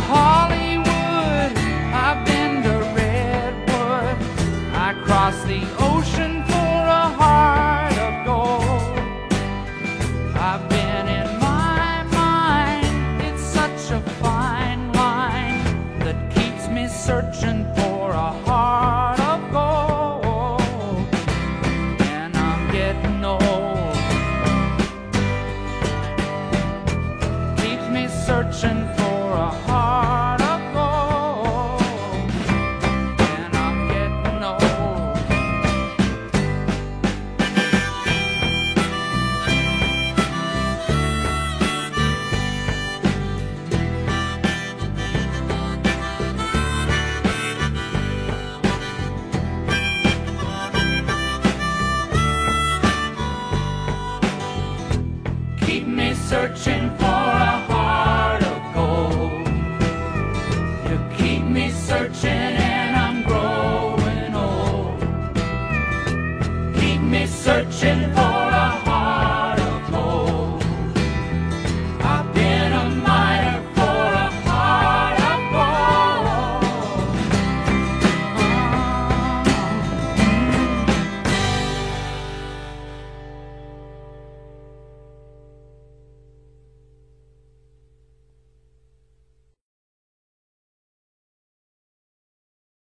Hollywood, I've been to Redwood. I crossed the ocean for a heart of gold. I've been in my mind, it's such a fine line that keeps me searching for a heart of gold. And I'm getting old, keeps me searching for a heart.